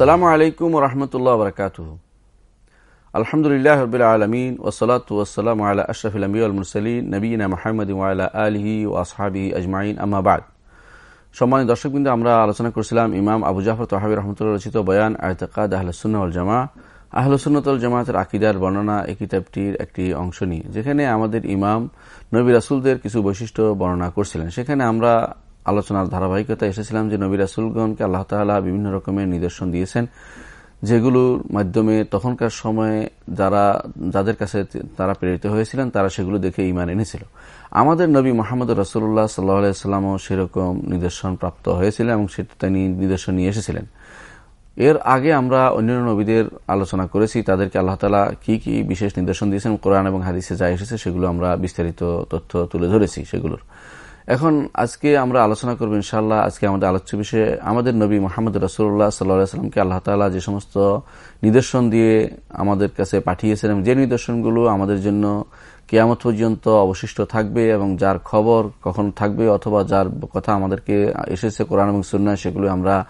আসসালামু আলাইকুম রহমতুল্লাহ বরকাত আলহামদুলিল্লাহ রবিল আলমিন ওসলাত ওসালাম আল্লাহ আশরফুল মুরসলিন নবীনা মাহমদ ওয়ালা আলহি ও আসহাবি আজমাইন আমাবাদ সম্মানিত দর্শকবৃন্দ, আমরা আলোচনা করছিলাম ইমাম আবু জাফর তহাবি রহমতুল্লাহ রচিত বয়ান আয়তকাদ আহলসুল্লাহ জামা আহলসুন্নতল জামাতের আকিদার বর্ণনা এই কিতাবটির একটি অংশ নিয়ে, যেখানে আমাদের ইমাম নবী রাসুলদের কিছু বৈশিষ্ট্য বর্ণনা করছিলেন। সেখানে আমরা আলোচনার ধারাবাহিকতা এসেছিলাম যে নবী রাসুলগণকে আল্লাহ তালা বিভিন্ন রকমের নিদর্শন দিয়েছেন, যেগুলোর মাধ্যমে তখনকার সময়ে যারা, যাদের কাছে তারা প্রেরিত হয়েছিলেন, তারা সেগুলো দেখে ইমান এনেছিল। আমাদের নবী মোহাম্মদ রসুল্লাহ সাল্লাহামও সেরকম নিদর্শন প্রাপ্ত হয়েছিলেন এবং সেটা তিনি নিদর্শন নিয়ে এসেছিলেন। এর আগে আমরা অন্যান্য নবীদের আলোচনা করেছি, তাদেরকে আল্লাহ তালা কি কি বিশেষ নিদর্শন দিয়েছেন, কোরআন এবং হাদিসে যা এসেছে সেগুলো আমরা বিস্তারিত তথ্য তুলে ধরেছি সেগুলোর। এখন আজকে আমরা আলোচনা করব ইনশাল্লাহ আজকে আমাদের আলোচ্য বিষয়ে আমাদের নবী মোহাম্মদ রসুল্লাহ সাল্লাহামকে আল্লাহ তালা যে সমস্ত নিদর্শন দিয়ে আমাদের কাছে পাঠিয়েছেন যে নিদর্শনগুলো আমাদের জন্য কেয়ামত পর্যন্ত অবশিষ্ট থাকবে এবং যার খবর কখন থাকবে অথবা যার কথা আমাদেরকে এসেছে কোরআন এবং সুন্না সেগুলো আমরা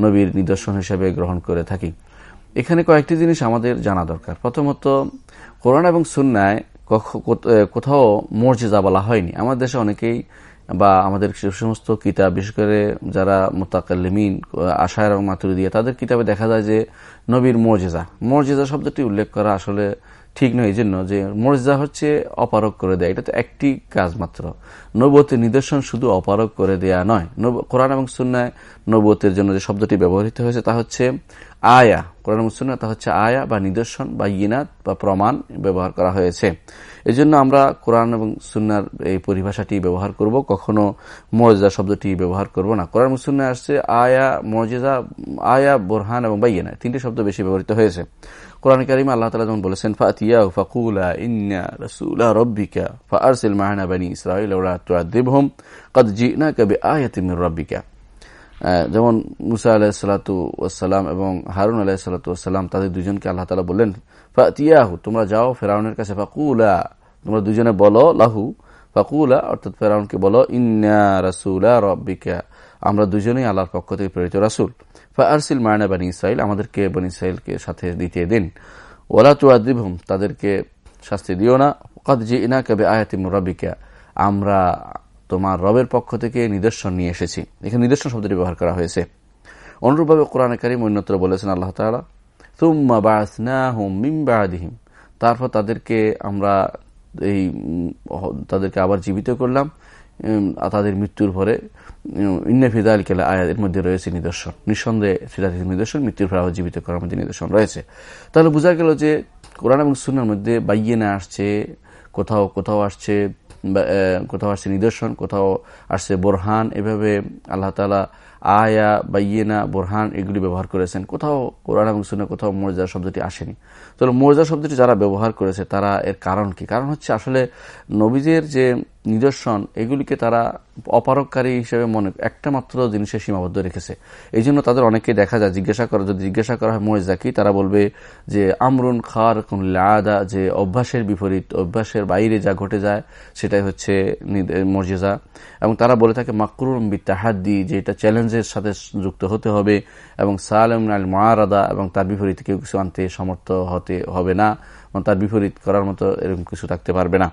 নবীর নিদর্শন হিসেবে গ্রহণ করে থাকি। এখানে কয়েকটি জিনিস আমাদের জানা দরকার। প্রথমত, কোরআন এবং সুন্নায় কোথাও মর্যাদা বলা হয়নি। আমাদের দেশে অনেকেই বা আমাদের সমস্ত কিতাব, বিশেষ করে যারা মোতাকাল্লিমিন আশায় এবং মাতুরি দিয়ে তাদের কিতাবে দেখা যায় যে নবীর মর্যাদা। মর্যাদা শব্দটি উল্লেখ করা আসলে ঠিক নয়, এই জন্য যে মর্যাদা হচ্ছে অপারক করে দেয়। এটা তো একটি কাজ মাত্র। নবতের নিদর্শন শুধু অপারক করে দেয়া নয়। কোরআন এবং সুন্নায় নবতের জন্য যে শব্দটি ব্যবহৃত হয়েছে তা হচ্ছে আয়া, কোরআন এবং সুন্না তা হচ্ছে আয়া বা নিদর্শন বা ইনাত বা প্রমাণ ব্যবহার করা হয়েছে। এজন্য আমরা কোরআন এবং সুন্নার এই পরিভাষাটি ব্যবহার করব, কখনো মর্যাদা শব্দটি ব্যবহার করব না। কোরআন এবং আসছে আয়া, মর্যাদা, আয়া, বোরহান এবং বাইয়ানা তিনটি শব্দ বেশি ব্যবহৃত হয়েছে। কোরআন করিম আল্লাহ তালা যেমন বলেছেন ফাতিয়া ফাকুলা ইন্না রসুলা রব্বিকা ফারসিল মাহানা বানি ইসরাইল তুআদিবহুম, কদ জিনা কবে আয়াতি মির রব্বিকা। যেমন মুসা আলাহিসাল্লাম এবং হারুন আলাহিসাল্লাম তাদের দুজনকে আল্লাহ তালা বললেন, ফাতিয়াহু, তোমরা যাও ফেরাউনের কাছে, ফাকুলা, তোমরা দুজনে বলো, লাহু, ফাকুলা, অর্থাৎ ফেরাউনকে বলো, ইন্না রাসুলা রব্বিকা, আমরা দুজনেই আল্লাহর পক্ষ থেকে প্রেরিত রাসুল। ফারসিল মায়না বানী ইসরাইল আমাদেরকে বনি ইসরাইলকে সাথে দিতে দিন। ওলা তুয়াদিবহুম তাদেরকে শাস্তি দিও না। কদ জি ইনা কবে আয়াতিম রবিকা আমরা তোমার রবের পক্ষ থেকে নিদর্শন নিয়ে এসেছি। এখানে নিদর্শন শব্দটি ব্যবহার করা হয়েছে। অনুরূপভাবে কোরআন কারিম অন্যত্র বলেছেন আল্লাহ তালা তুম্মা তারপর তাদেরকে আমরা এই, তাদেরকে আবার জীবিত করলাম। তাদের মৃত্যুর পরে ইন্না ফিদা আল কেলা আয়াত, এর মধ্যে রয়েছে নিদর্শন। নিঃসন্দেহে নিদর্শন, মৃত্যুর পর জীবিত করার মধ্যে নিদর্শন রয়েছে। তাহলে বোঝা গেল যে কোরআন এবং সুনার মধ্যে বাইয়েনা আসছে, কোথাও কোথাও আসছে কোথাও আসছে নিদর্শন কোথাও আসছে বোরহান এভাবে আল্লাহ তালা আয়া, বাইয়েনা, বোরহান এগুলি ব্যবহার করেছেন। কোথাও কোরআন এবং সুনে কোথাও মর্যাদা শব্দটি আসেনি। তো মর্যাদা শব্দটি যারা ব্যবহার করেছে, তারা এর কারণ কি? কারণ হচ্ছে আসলে নবীজের যে নিদর্শন, এগুলিকে তারা অপারককারী হিসেবে মনে, একটা মাত্র জিনিসে সীমাবদ্ধ রেখেছে। এই জন্য তাদের অনেকে দেখা যায়, জিজ্ঞাসা করা, যদি জিজ্ঞাসা করা হয় মরিজা কি, তারা বলবে যে, আমরুন খার কোন লাদা যে অভ্যাসের বিপরীত, অভ্যাসের বাইরে যা ঘটে যায়, সেটাই হচ্ছে মর্যাদা এবং তারা বলে থাকে মাকরুম বিতাহাদ্দি, যে এটা চ্যালেঞ্জের সাথে যুক্ত হতে হবে এবং সালেম আল মারাদা এবং তার বিপরীত কেউ কিছু আনতে সমর্থ হতে হবে না এবং তার বিপরীত করার মতো এরকম কিছু থাকতে পারবে না।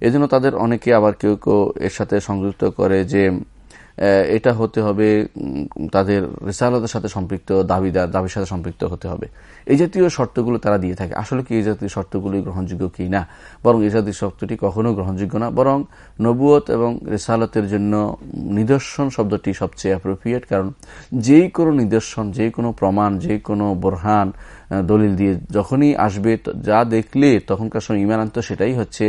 এজন্য তাদের অনেকে আবার কেউ কেউ এর সাথে সংযুক্ত করে যে এটা হতে হবে তাদের রেসালতের সাথে সম্পৃক্ত, দাবিদার, দাবির সাথে সম্পৃক্ত হতে হবে। এই জাতীয় শর্তগুলো তারা দিয়ে থাকে। আসলে কি এই জাতীয় শর্তগুলি গ্রহণযোগ্য কি না? বরং এই জাতীয় শর্তটি কখনো গ্রহণযোগ্য না। বরং নবুয়ত এবং রেসালতের জন্য নিদর্শন শব্দটি সবচেয়ে অ্যাপ্রোপ্রিয়েট কারণ যেই কোনো নিদর্শন যে কোনো প্রমাণ যে কোনো বোরহান দলিল দিয়ে যখনই আসবে যা দেখলে তখনকার সময় ইমান আনত সেটাই হচ্ছে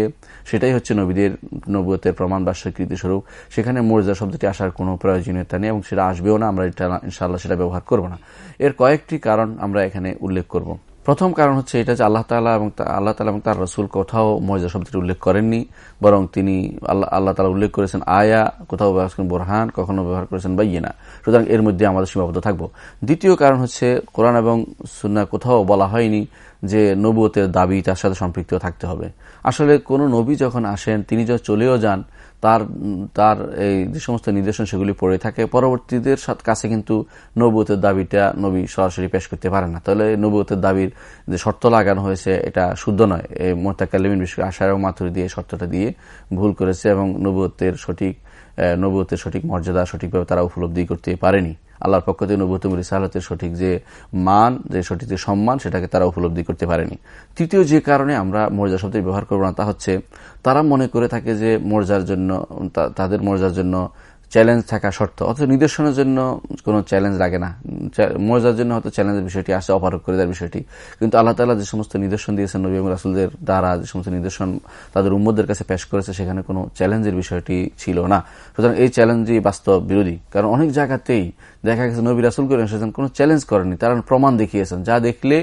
সেটাই হচ্ছে নবীদের, নবুয়তের প্রমাণ বা স্বীকৃতি স্বরূপ। সেখানে মর্যাদা শব্দটি আসার কোনো প্রয়োজনীয়তা নেই এবং সেটা আসবেও না, আমরা ইনশাল্লাহ সেটা ব্যবহার করব না। এর কয়েকটি কারণ আমরা এখানে উল্লেখ করব। প্রথম কারণ হচ্ছে এটা যে আল্লাহ তালা এবং আল্লাহ তালা এবং তার রসুল কোথাও মর্যাদা শব্দটি উল্লেখ করেননি, বরং তিনি আল্লাহ আল্লাহ তালা উল্লেখ করেছেন আয়া, কোথাও ব্যবহার করেন বোরহান, কখনো ব্যবহার করেছেন বাইয়েনা সুতরাং এর মধ্যে আমাদের সীমাবদ্ধ থাকব। দ্বিতীয় কারণ হচ্ছে কোরআন এবং সুন্না কোথাও বলা হয়নি যে নবুয়তের দাবি তার সাথে সম্পৃক্ত থাকতে হবে। আসলে কোনো নবী যখন আসেন, তিনি যখন চলেও যান তার তার এই যে সমস্ত নির্দেশন সেগুলি পড়ে থাকে, পরবর্তীদের কাছে কিন্তু নবুতের দাবিটা নবী সরাসরি পেশ করতে পারে না। তাহলে নবুতের দাবির যে শর্ত লাগানো হয়েছে, এটা শুদ্ধ নয়। এই মোতাকালিমিন বিশেষ আশার এবং মাথুরি দিয়ে শর্তটা দিয়ে ভুল করেছে এবং নবুতের সঠিক নবুতের সঠিক মর্যাদা সঠিকভাবে তারা উপলব্ধি করতে পারেনি। আল্লাহর পক্ষ থেকে নবুতম রিসালতের সঠিক যে মান, যে সঠিক যে সম্মান, সেটাকে তারা উপলব্ধি করতে পারেনি। তৃতীয় যে কারণে আমরা মর্যাদা শব্দ ব্যবহার করব না, তা হচ্ছে তারা মনে করে থাকে যে মর্যাদার জন্য তাদের মর্যাদার জন্য চ্যালেঞ্জ থাকা শর্ত। অথচ নিদর্শনের জন্য কোনো চ্যালেঞ্জ লাগে না। মজার জন্য হয়তো চ্যালেঞ্জের বিষয়টি আসে অপারক করে দেওয়ার বিষয়টি। কিন্তু আল্লাহ তালা যে সমস্ত নিদর্শন দিয়েছেন, নবী রাসুলদের দ্বারা, যে সমস্ত নিদর্শন তাদের উম্মদের কাছে পেশ করেছে, সেখানে কোনো চ্যালেঞ্জের বিষয়টি ছিল না। সুতরাং এই চ্যালেঞ্জই বাস্তব বিরোধী। কারণ অনেক জায়গাতেই দেখা গেছে নবী রাসুল করে এসেছেন কোনো চ্যালেঞ্জ করেনি তারা প্রমাণ দেখিয়েছেন। যা দেখলে,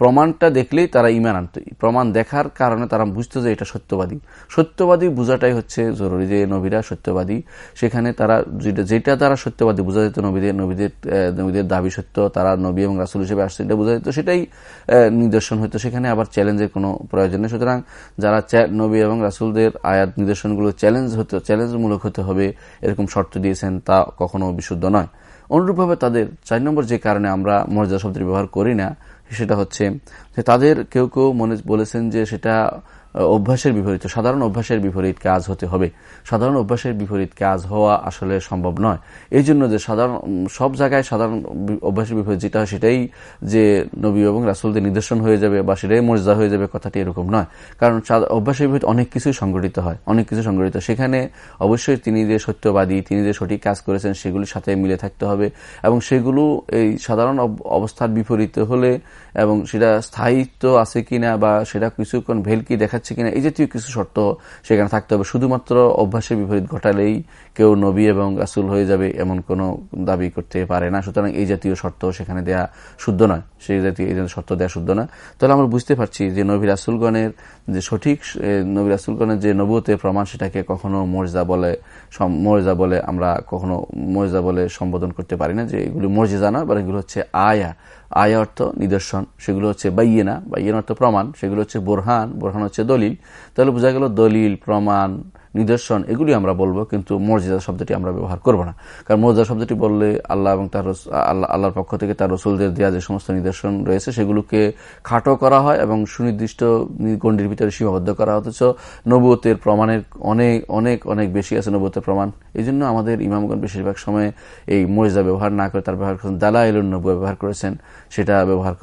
প্রমাণটা দেখলেই তারা ইমান আনত। প্রমাণ দেখার কারণে তারা বুঝতো যে এটা সত্যবাদী। সত্যবাদী বোঝাটাই হচ্ছে জরুরি যে নবীরা সত্যবাদী। সেখানে তারা যেটা তারা সত্যবাদী বোঝা যেত, নবীদের নবীদের নবীদের দাবি সত্য, তারা নবী এবং রাসুল হিসেবে আসছে এটা বোঝা যেত, সেটাই নিদর্শন হতো সেখানে আবার চ্যালেঞ্জের কোনো প্রয়োজন নেই। সুতরাং যারা নবী এবং রাসুলদের আয়াত নিদর্শনগুলো চ্যালেঞ্জ হতো চ্যালেঞ্জমূলক হতে হবে, এরকম শর্ত দিয়েছেন তা কখনো বিশুদ্ধ নয়। অনুরূপভাবে তাদের চার নম্বর যে কারণে আমরা মর্যাদা শব্দটি ব্যবহার করি না, সেটা হচ্ছে যে তাদের কেউ কেউ মনে বলেছেন যে সেটা অভ্যাসের বিপরীত, সাধারণ অভ্যাসের বিপরীত কাজ হতে হবে। সাধারণ অভ্যাসের বিপরীত কাজ হওয়া আসলে সম্ভব নয়। এই জন্য যে সাধারণ সব জায়গায় সাধারণ অভ্যাসের বিপরীত যেটা হয় সেটাই যে নবী এবং রাসুলদের নিদর্শন হয়ে যাবে বা সেটাই মর্যাদা হয়ে যাবে কথাটি এরকম নয়। কারণ অভ্যাসের বিপরীত অনেক কিছুই সংগঠিত হয়, অনেক কিছু সংগঠিত সেখানে অবশ্যই তিনি যে সত্যবাদী, তিনি যে সঠিক কাজ করেছেন সেগুলির সাথে মিলে থাকতে হবে এবং সেগুলো এই সাধারণ অবস্থার বিপরীত হলে এবং সেটা স্থায়িত্ব আছে কিনা বা সেটা কিছুক্ষণ ভেলকি দেখাচ্ছে কিনা, এই জাতীয় কিছু শর্ত সেখানে থাকতে হবে। শুধুমাত্র অভ্যাসের বিপরীত ঘটালেই কেউ নবী এবং রাসুল হয়ে যাবে এমন কোনো দাবি করতে পারে না। সুতরাং এই জাতীয় শর্ত সেখানে দেয়া শুদ্ধ নয়। সেই জাতীয়, এই শর্ত দেওয়া শুদ্ধ না। তাহলে আমরা বুঝতে পারছি যে নবী রাসুলগণের যে সঠিক নবী রাসুলগণের যে নবুতের প্রমাণ সেটাকে কখনো মর্যাদা বলে মর্যাদা বলে আমরা কখনো মর্যাদা বলে সম্বোধন করতে পারি না যে এগুলি মর্যাদা নয় বা এগুলো হচ্ছে আয়া। আয়া অর্থ, নিদর্শন, সেগুলো হচ্ছে বাইয়েনা। বাইয়েনা অর্থ প্রমাণ, সেগুলো হচ্ছে বোরহান বোরহান হচ্ছে দলিল। তাহলে বোঝা গেল দলিল, প্রমাণ নিদর্শন, এগুলি আমরা বলব, কিন্তু মর্যাদা শব্দটি আমরা ব্যবহার করব না। কারণ মর্যাদা শব্দটি বললে আল্লাহ এবং তার আল্লাহ, আল্লাহর পক্ষ থেকে তার রসুলদের দেওয়া যে সমস্ত নিদর্শন রয়েছে, সেগুলোকে খাটো করা হয় এবং সুনির্দিষ্ট গণ্ডির ভিতরে সীমাবদ্ধ করা অথচ নবতের প্রমাণের অনেক অনেক অনেক বেশি আছে নবুতের প্রমাণ। এই জন্য আমাদের ইমামগণ বেশিরভাগ সময় এই মর্যাদা ব্যবহার না করে তার ব্যবহার করেছেন। দালা এলুন নবু ব্যবহার করেছেন, সেটা ব্যবহার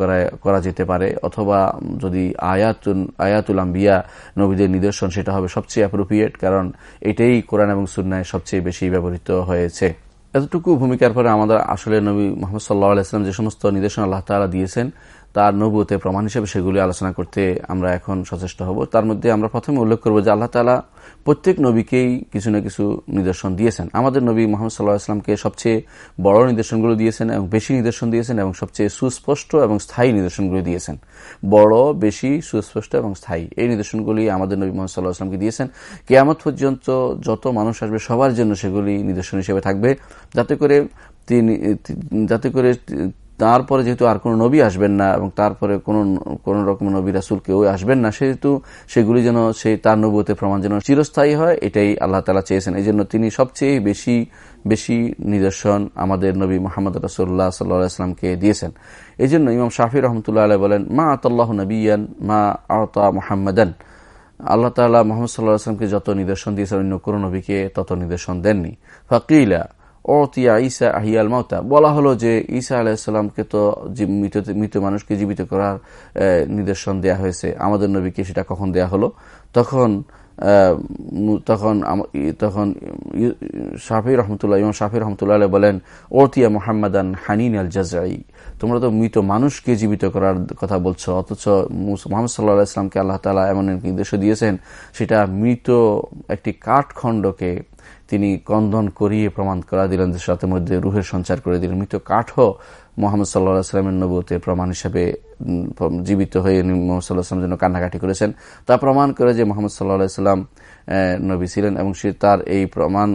করা যেতে পারে। অথবা যদি আয়াতুল আয়াতুল আম্বিয়া, নবীদের নিদর্শন, সেটা হবে সবচেয়ে অ্যাপ্রোপ্রিয়েট কারণ এটাই কোরআন এবং সুন্নায় সবচেয়ে বেশি ব্যবহৃত হয়েছে। এতটুকু ভূমিকার পরে আমাদের আসলে নবী মোহাম্মদ সাল্লাহ আলাইসলাম যে সমস্ত নির্দেশনা আল্লাহ তালা দিয়েছেন তার নবুতে প্রমাণ হিসেবে সেগুলি আলোচনা করতে আমরা এখন সচেষ্ট হব। তার মধ্যে আমরা প্রথমে উল্লেখ করব যে আল্লাহ তালা প্রত্যেক নবীকেই কিছু না কিছু নিদর্শন দিয়েছেন। আমাদের নবী মোহাম্মদ সাল্লাহ আসলামকে সবচেয়ে বড় নিদর্শনগুলো দিয়েছেন এবং বেশি নিদর্শন দিয়েছেন এবং সবচেয়ে সুস্পষ্ট এবং স্থায়ী নিদর্শনগুলো দিয়েছেন। বড়, বেশি, সুস্পষ্ট এবং স্থায়ী এই নিদর্শনগুলি আমাদের নবী মোহাম্মদ সাল্লাহ আসলামকে দিয়েছেন। কেয়ামত পর্যন্ত যত মানুষ আসবে সবার জন্য সেগুলি নিদর্শন হিসেবে থাকবে। যাতে করে তিনি যাতে করে তারপরে যেহেতু আর কোনো নবী আসবেন না এবং তারপরে কোন কোন রকম নবী রাসুল কেউ আসবেন না, সেহেতু সেগুলি যেন সেই তার নবুতে প্রমাণ যেন চিরস্থায়ী হয়, এটাই আল্লাহ তালা চেয়েছেন। এই জন্য তিনি সবচেয়ে বেশি বেশি নিদর্শন আমাদের নবী মোহাম্মদ রসুল্লাহ সাল্লাহামকে দিয়েছেন। এই জন্য ইমাম শাফি রহমতুল্লাহ আলাই বলেন, মা আতাল্লাহ নবীন মা আতা মোহাম্মদান। আল্লাহ তালা মোহাম্মদ সাল্লাহ আসলামকে যত নিদর্শন দিয়েছেন, অন্য কোন নবীকে তত নিদর্শন দেননি। ফকিলা অতিয়া ঈসা আহিয়াল মাওতা বলা হলো যে ঈসা আলাহিসাল্লামকে তো মৃত মানুষকে জীবিত করার নিদর্শন দেয়া হয়েছে। আমাদের নবীকে সেটা কখন দেয়া হলো? তখন তখন তখন শাফি রহমতুল্লাহ, ইমাম শাফি রহমতুল্লাহ বলেন ওতিয়া মোহাম্মদান হানিন আল জাজাই তোমরা তো মৃত মানুষকে জীবিত করার কথা বলছো, অথচ মোহাম্মদ সাল্লাহ ইসলামকে আল্লাহ তালা এমন নির্দেশ দিয়েছেন, সেটা মৃত একটি কাঠখণ্ডকে তিনি কন্দন করিয়ে প্রমাণ করা দিলেন যে সাথে মধ্যে রুহের সঞ্চার করে দিলেন। মৃত কাঠ মোহাম্মদ সাল্লাহ সাল্লামের নবতের প্রমাণ হিসাবে জীবিত হয়ে মোহাম্মদ সাল্লাহ সাল্লাম জন্য কান্নাকাটি করেছেন। তা প্রমাণ করে যে মোহাম্মদ সাল্লাহ সাল্লাম নবী ছিলেন এবং সে তার এই প্রমাণ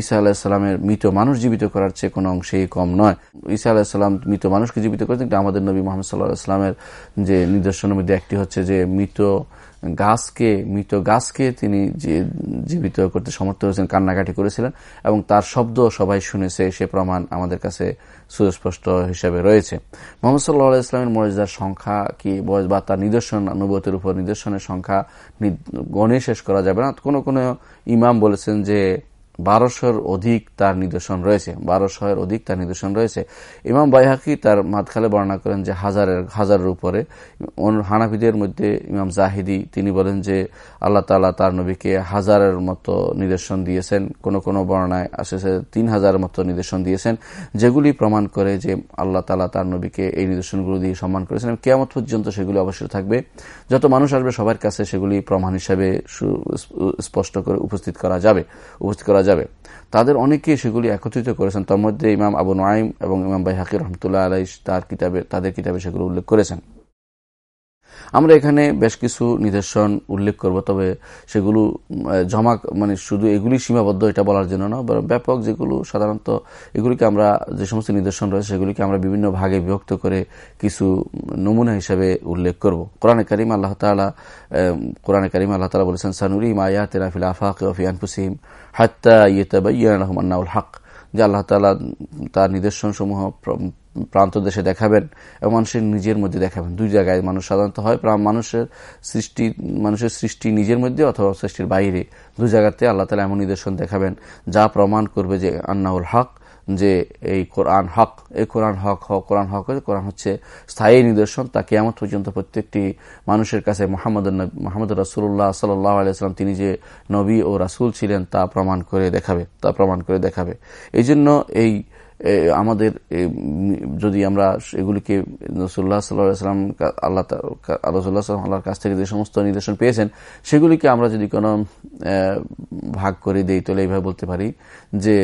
ঈসা আলাহিসাল্লামের মৃত মানুষ জীবিত করার চেয়ে কোনো অংশেই কম নয়। ঈসা আলাহিসাল্লাম মৃত মানুষকে জীবিত করেছেন কিন্তু আমাদের নবী মোহাম্মদ সাল্লাহ সাল্লামের যে নিদর্শনের মধ্যে একটি হচ্ছে যে মৃত গাছকে, মৃত গাছকে তিনি যে জীবিত করতে সমর্থ হয়েছেন, কান্নাকাটি করেছিলেন এবং তার শব্দ সবাই শুনেছে, সে প্রমাণ আমাদের কাছে সুস্পষ্ট হিসেবে রয়েছে। মোহাম্মদ সাল্লাহ ইসলামের মর্যাদার সংখ্যা কি বয়স বা তার নিদর্শন অনুভূতির উপর নিদর্শনের সংখ্যা গণে শেষ করা যাবে না? কোনো কোনো ইমাম বলেছেন যে বারোশোর অধিক তার নিদর্শন রয়েছে বারোশোর অধিক তার নিদর্শন রয়েছে। ইমাম বাইহাকি তার মাতখালে বর্ণনা করেন যে হাজারের হাজারের উপরে। হানাফিদের মধ্যে ইমাম জাহিদি, তিনি বলেন যে আল্লাহ তালা তার নবীকে হাজারের মতো নিদর্শন দিয়েছেন। কোন কোন বর্ণায় আসেছে তিন হাজারের মতো নিদর্শন দিয়েছেন, যেগুলি প্রমাণ করে যে আল্লাহ তালা তার নবীকে এই নিদর্শনগুলো দিয়ে সম্মান করেছেন। কেয়ামত পর্যন্ত সেগুলি অবশ্যই থাকবে। যত মানুষ আসবে সবার কাছে সেগুলি প্রমাণ হিসাবে স্পষ্ট করে উপস্থিত করা যাবে। উপস্থিত করা যাবে। তাদের অনেকে সেগুলি একত্রিত করেছেন। তার মধ্যে ইমাম আবু নাইম এবং ইমাম বাই হাকির রহমতুল্লাহ আলাই তার কিতাবে তাদের কিতাবে সেগুলো উল্লেখ করেছেন। আমরা এখানে বেশ কিছু নিদর্শন উল্লেখ করব, তবে সেগুলো জমা মানে শুধু এগুলি সীমাবদ্ধ, এটা বলার জন্য না ব্যাপক যেগুলো, সাধারণত এগুলিকে আমরা, যে সমস্ত নিদর্শন রয়েছে, সেগুলিকে আমরা বিভিন্ন ভাগে বিভক্ত করে কিছু নমুনা হিসেবে উল্লেখ করব। কোরআনে করিম আল্লাহ তালা কোরআনে করিম আল্লাহ তালা বলেছেন, সানুরি মায়া তেরাফিল আফাক ওফিয়ানফুসিম হাত্তা ইয়েতাবাইয়ানাহুল হক যে আল্লাহ তালা তার নিদর্শন সমূহ প্রান্ত দেশে দেখাবেন এবং মানুষের নিজের মধ্যে দেখাবেন। দুই জায়গায় মানুষ সাধারণত হয় মানুষের সৃষ্টি মানুষের সৃষ্টি নিজের মধ্যে অথবা সৃষ্টির বাইরে। দুই জায়গাতে আল্লাহ তালা এমন নিদর্শন দেখাবেন যা প্রমাণ করবে যে আন্নাউল হক, যে এই কোরআন হক, এই কোরআন হক হক, কোরআন হক কোরআন হচ্ছে স্থায়ী নিদর্শন। তা কেমন পর্যন্ত প্রত্যেকটি মানুষের কাছে মোহাম্মদ মোহাম্মদ রাসুল্লাহ সাল্লাহ আলাইসলাম তিনি যে নবী ও রাসুল ছিলেন তা প্রমাণ করে দেখাবে, তা প্রমাণ করে দেখাবে। এই জন্য এই আমাদের যদি আমরা এগুলিকে রসুল্লাহ সাল্লাম আল্লাহ রসুল্লাহ সাল্লাম আল্লাহর কাছ থেকে যে সমস্ত নির্দেশন পেয়েছেন, সেগুলিকে আমরা যদি কোনো ভাগ করে দিই, তাহলে এইভাবে বলতে পারি যে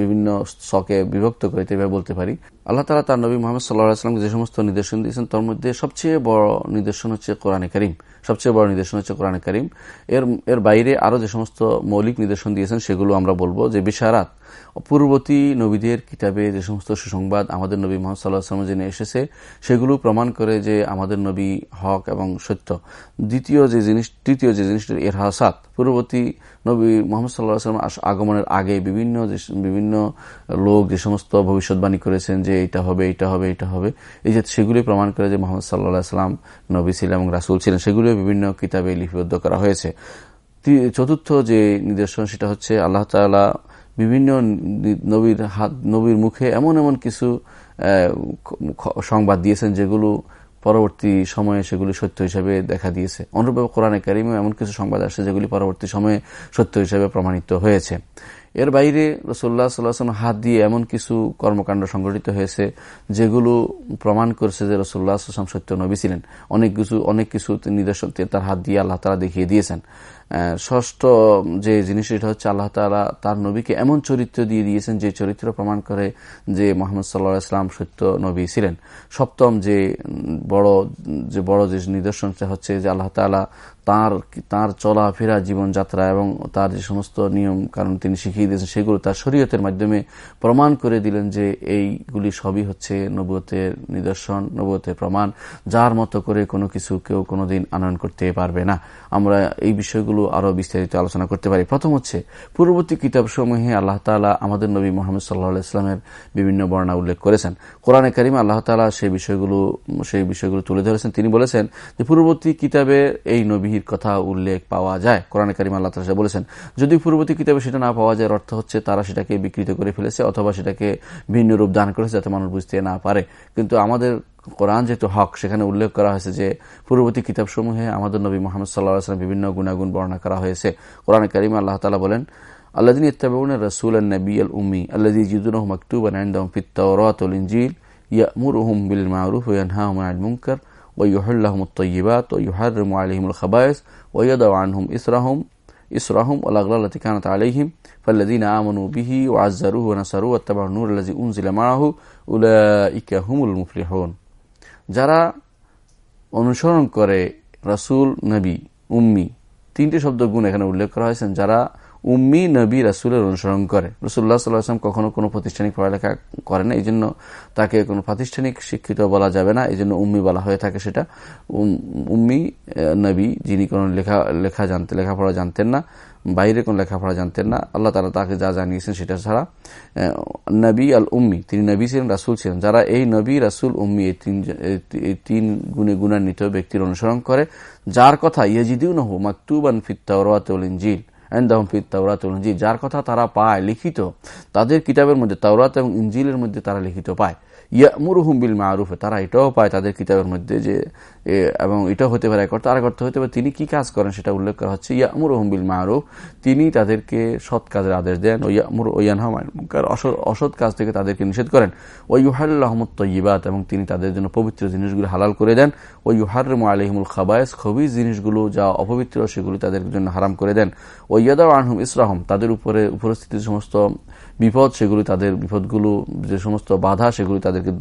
বিভিন্ন শকে বিভক্ত করে এইভাবে বলতে পারি। আল্লাহ তালা তার নবী মোহাম্মদ সাল্লাহ আসলামকে যে সমস্ত নির্দেশন দিয়েছেন, তার মধ্যে সবচেয়ে বড় নির্দেশন হচ্ছে কোরআনে করিম। সবচেয়ে বড় নির্দেশন হচ্ছে কোরআনে করিম। এর এর বাইরে আরও যে সমস্ত মৌলিক নির্দেশন দিয়েছেন, সেগুলো আমরা বলব যে বিশারাত। পূর্ববর্তী নবীদের কিতাবে যে সমস্ত সুসংবাদ আমাদের নবী মোহাম্মদ সাল্লাহ আসলাম জেনে এসেছে, সেগুলো প্রমাণ করে যে আমাদের নবী হক এবং সত্য। দ্বিতীয় যে জিনিস তৃতীয় যে জিনিসটির এরহাসাত পূর্ববর্তী নবী মোহাম্মদ সাল্লাহ আসলাম আগমনের আগে বিভিন্ন বিভিন্ন লোক যে সমস্ত ভবিষ্যৎবাণী করেছেন যে এটা হবে এটা হবে এটা হবে, এই যে সেগুলি প্রমাণ করে যে মোহাম্মদ সাল্লাহ সাল্লাম নবী ছিলেন এবং রাসুল ছিলেন। সেগুলিও বিভিন্ন কিতাবে লিপিবদ্ধ করা হয়েছে। চতুর্থ যে নিদর্শন সেটা হচ্ছে আল্লাহ তালা বিভিন্ন নবীর হাত, নবীর মুখে এমন এমন কিছু সংবাদ দিয়েছেন যেগুলো পরবর্তী সময়ে সেগুলি সত্য হিসেবে দেখা দিয়েছে। অনুরূপভাবে কোরআনে কারিমে এমন কিছু সংবাদ আসে যেগুলি পরবর্তী সময়ে সত্য হিসেবে প্রমাণিত হয়েছে। এর বাইরে রসোল্লা সাল্লাহাম হাত দিয়ে এমন কিছু কর্মকাণ্ড সংঘটিত হয়েছে যেগুলো প্রমাণ করছে যে রসোল্লা আসলাম সত্য নবী ছিলেন। অনেক কিছু অনেক কিছু নিদর্শন তার হাত দিয়ে আল্লাহ তালা দেখিয়ে দিয়েছেন। ষষ্ঠ যে জিনিস, এটা হচ্ছে আল্লাহ তালা তার নবীকে এমন চরিত্র দিয়ে দিয়েছেন যে চরিত্র প্রমাণ করে যে মোহাম্মদ সাল্লাহ ইসলাম সত্য নবী ছিলেন। সপ্তম যে বড় যে বড় যে নিদর্শনটা হচ্ছে যে আল্লাহ তালা তার তার চলাফেরা, জীবনযাত্রা এবং তার যে সমস্ত নিয়ম কারণ তিনি শিখিয়ে দিয়েছেন, সেগুলো তার শরীয়তের মাধ্যমে প্রমাণ করে দিলেন যে এইগুলি সবই হচ্ছে নবতের নিদর্শন নবতের প্রমাণ, যার মতো করে কোনো কিছু কেউ কোনোদিন আনয়ন করতে পারবে না। আমরা এই বিষয়গুলো আরও বিস্তারিত আলোচনা করতে পারি। প্রথম হচ্ছে, পূর্ববর্তী কিতাবসমূহে আল্লাহ তালা আমাদের নবী মোহাম্মদ সাল্লাহ ইসলামের বিভিন্ন বর্ণা উল্লেখ করেছেন। কোরআনে করিম আল্লাহ তালা সেই বিষয়গুলো সেই বিষয়গুলো তুলে ধরেছেন। তিনি বলেছেন যে, পূর্ববর্তী কিতাবে এই নবী নবীর কথা উল্লেখ পাওয়া যায়। কোরআন করিম আল্লাহ তালা বলেছেন। যদি পূর্ববর্তী কিতাবে সেটা না পাওয়া যায়, অর্থ হচ্ছে তারা সেটাকে বিকৃত করে ফেলেছে অথবা সেটাকে ভিন্ন রূপ দান করেছে যাতে মানুষ বুঝতে না পারে। কিন্তু আমাদের কোরআন যেহেতু হক সেখানে উল্লেখ করা হয়েছে যে পূর্ববর্তী কিতাবসমূহে আমাদের নবী মোহাম্মদ সাল্লাহ আসলাম বিভিন্ন গুণাগুণ বর্ণনা করা হয়েছে কোরআন করিম আল্লাহ তালা বলেন الذين يتبعون الرسول النبي الأمي الذي يجدونه مكتوبا عندهم في التوراة والإنجيل يأمرهم بالمعروف وينهاهم عن المنكر ويحل لهم الطيبات ويحرم عليهم الخبائث ويضع عنهم إثرهم ইসরাহম আল্লাহ কানাত আলহিম ফাল্লাদিন আমনু বিহি ও আজারু ও নাসারু আত্তাবা নূর আল্লাজি উনজিলা মাহু উলা ইকা হুমুল মুফলিহন যারা অনুসরণ করে রাসুল, নবী, উম্মি, তিনটি শব্দ গুণ এখানে উল্লেখ করা হয়েছেন যারা উম্মি, নবী, রাসুলের অনুসরণ করে। রসুল্লাহ সাল্লাহাম কখনো কোনো প্রাতিষ্ঠানিক পড়ালেখা করে না এই জন্য তাকে কোনো প্রাতিষ্ঠানিক শিক্ষিত বলা যাবে না এই জন্য উম্মি বলা হয়ে থাকে সেটা। উম্মি নবী, যিনি কোনো লেখা লেখা জানতে, লেখাপড়া জানতেন না বাইরে কোন লেখাপড়া জানতেন না। আল্লাহ তালা তাকে যা জানিয়েছেন সেটা ছাড়া নবী আল উম্মি, তিনি নবী ছিলেন, রাসুল ছিলেন। যারা এই নবী, রাসুল, উম্মি এই তিন তিন গুণে গুণান্বিত ব্যক্তির অনুসরণ করে, যার কথা ইয়াজিদিউ নহু মাকতুবান ফিত্তাওরাত ইঞ্জিল যার কথা তারা পায়, লিখিত, তাদের কিতাবের মধ্যে তাওরাত এবং ইঞ্জিলের মধ্যে তারা লিখিত পায়। ইয়ামুরুহুম বিল মারুফে, তারা এটাও পায় তাদের কিতাবের মধ্যে যে এবং এটাও হতে পারে এক আর অর্থ হতে পারে, তিনি কি কাজ করেন সেটা উল্লেখ করা হচ্ছে, ইয়ামুরুহুম বিল মারুফ, তিনি তাদেরকে সৎ কাজের আদেশ দেন, ও ইয়ামুর ওয়ানহামার অসৎ কাজ থেকে তাদেরকে নিষেধ করেন, ও ইউহাল্লাহমদ তৈবাত এবং তিনি তাদের জন্য পবিত্র জিনিসগুলো হালাল করে দেন, ও ইউহারম আলহিমুল খাবায়স, খবিজ জিনিসগুলো যা অপবিত্র, সেগুলি তাদের জন্য হারাম করে দেন, ও ইয়াদা আনহুম ইসরাহম, তাদের উপরে উপস্থিত সমস্ত বিপদ, সেগুলি তাদের, বিপদগুলো, যে সমস্ত বাধা, সেগুলি তাদেরকে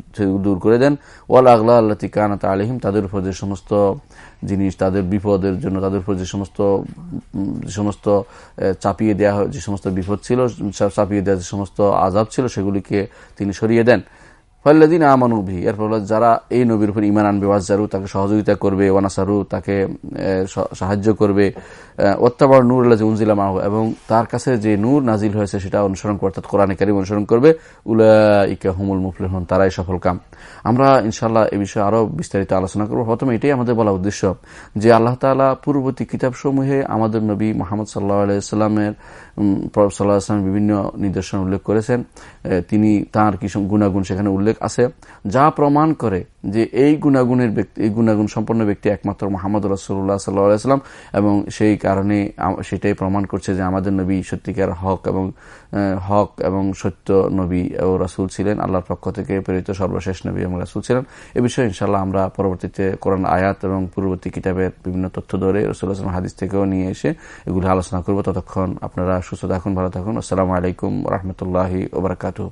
দূর করে দেন। ওয়াল আগলা আল্লাহ কানাত আলহিম তাদের উপর যে সমস্ত জিনিস, তাদের বিপদের জন্য, তাদের উপর যে সমস্ত যে সমস্ত চাপিয়ে দেওয়া যে সমস্ত বিপদ ছিল চাপিয়ে দেওয়া যে সমস্ত আজাব ছিল, সেগুলিকে তিনি সরিয়ে দেন। ফল্লাদিন আমানুভি এরপর হল যারা এই নবীর উপর ইমান আনবে ওয়াজারু তাকে সহযোগিতা করবে, ওয়ানাসারু, তাকে সাহায্য করবে অত্যাবার নূর আল্লাহ উনজিলা মাহ এবং তার কাছে যে নূর নাজিল হয়েছে সেটা অনুসরণ করতে অর্থাৎ কোরআন কারিম অনুসরণ করবে উলা ইকা হুমুল মুফলিহন হন তারাই সফল কাম। আমরা ইনশাল্লাহ এ বিষয়ে আরও বিস্তারিত আলোচনা করব। প্রথমে এটাই আমাদের বলা উদ্দেশ্য যে আল্লাহ তালা পূর্ববর্তী কিতাবসমূহে আমাদের নবী মোহাম্মদ সাল্লাহ আলাইস্লামের সাল্লাহ বিভিন্ন নিদর্শন উল্লেখ করেছেন। তিনি তাঁর কিছু গুণাগুণ সেখানে উল্লেখ আছে। যা প্রমাণ করে যে এই গুণাগুণের ব্যক্তি, এই গুণাগুণ সম্পন্ন ব্যক্তি একমাত্র মোহাম্মদ রসুল্লাহ সাল্লাম এবং সেই কারণে সেটাই প্রমাণ করছে যে আমাদের নবী সত্যিকার হক এবং হক এবং সত্য নবী ও রাসুল ছিলেন, আল্লাহর পক্ষ থেকে প্রেরিত সর্বশেষ নবী এবং রাসুল ছিলেন। এ বিষয়ে ইনশাল্লাহ আমরা পরবর্তীতে কোরআন আয়াত এবং পূর্ববর্তী কিতাবের বিভিন্ন তথ্য ধরে রসুল্লাহ হাদিস থেকেও নিয়ে এসে এগুলি আলোচনা করব। ততক্ষণ আপনারা সুস্থ থাকুন, ভালো থাকুন। আসসালামু আলাইকুম রহমতুল্লাহি ওবরাকাতু